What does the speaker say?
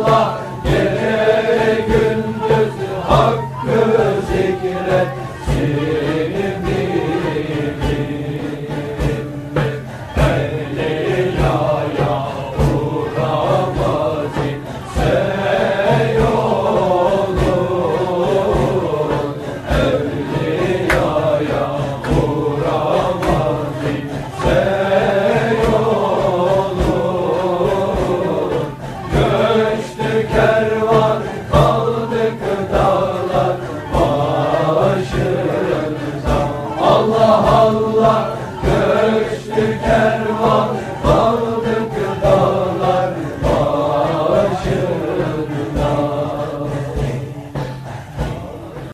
Allah Gece gündüz hakkı zikret.